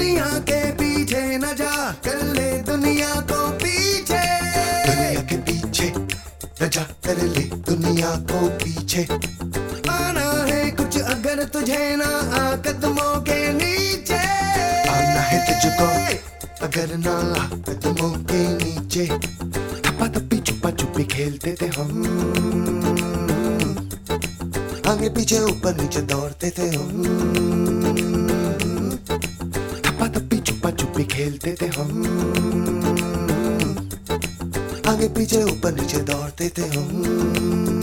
दुनिया के पीछे न जा कर ले दुनिया को पीछे। दुनिया के पीछे न जा कर ले दुनिया को पीछे। आना है कुछ अगर तुझे ना आ कदमों के नीचे। आना है तुझको अगर ना आ कदमों के नीचे। थप्पा थप्पी छुपा छुपी खेलते थे हम। आगे पीछे ऊपर नीचे दौड़ते थे हम। छुपी खेलते थे हम। आगे पीछे ऊपर नीचे दौड़ते थे हम।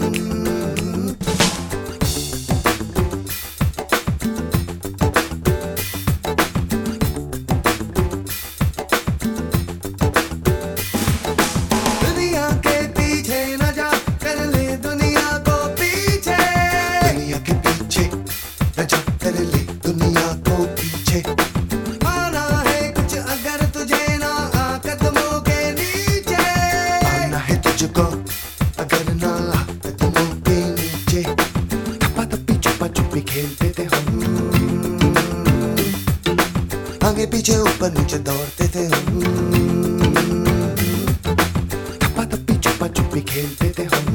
खेलते थे हम आगे पीछे ऊपर नीचे दौड़ते थे हम थप्पा थप्पी छुपा छुपी खेलते थे हम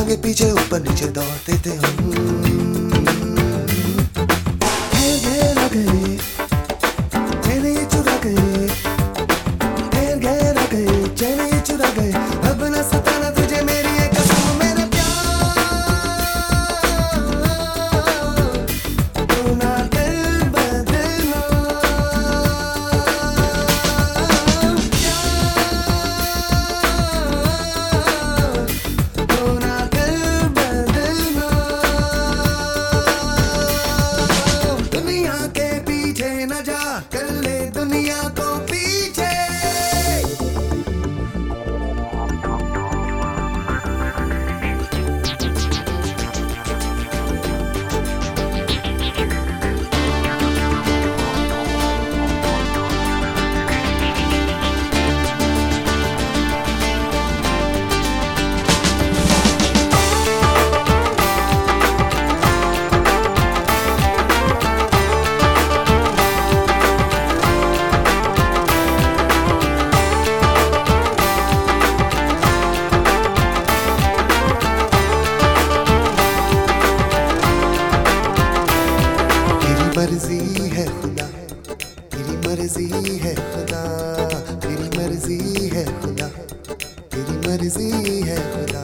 आगे पीछे ऊपर नीचे दौड़ते थे हम घेर घेर मर्ज़ी है खुदा। तेरी मर्ज़ी है खुदा। तेरी मर्ज़ी है खुदा। तेरी मर्ज़ी है खुदा।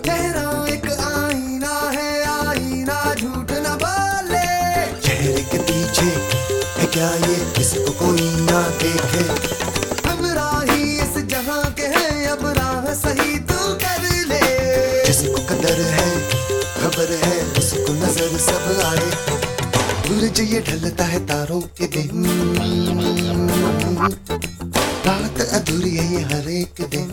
चेहरा एक आईना है, आईना झूठ न बोले। चेहरे के पीछे है क्या ये? किसको कोई ना देखे। हम राही इस जहाँ के हैं, अब राह सही तू कर ले। जिसको कदर है, खबर है, उसको नज़र सब आए। सूरज ये ढलता है तारों के दिन। रात अधूरी है ये हर एक दिन।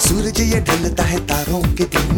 सूरज ये ढलता है तारों के दिन।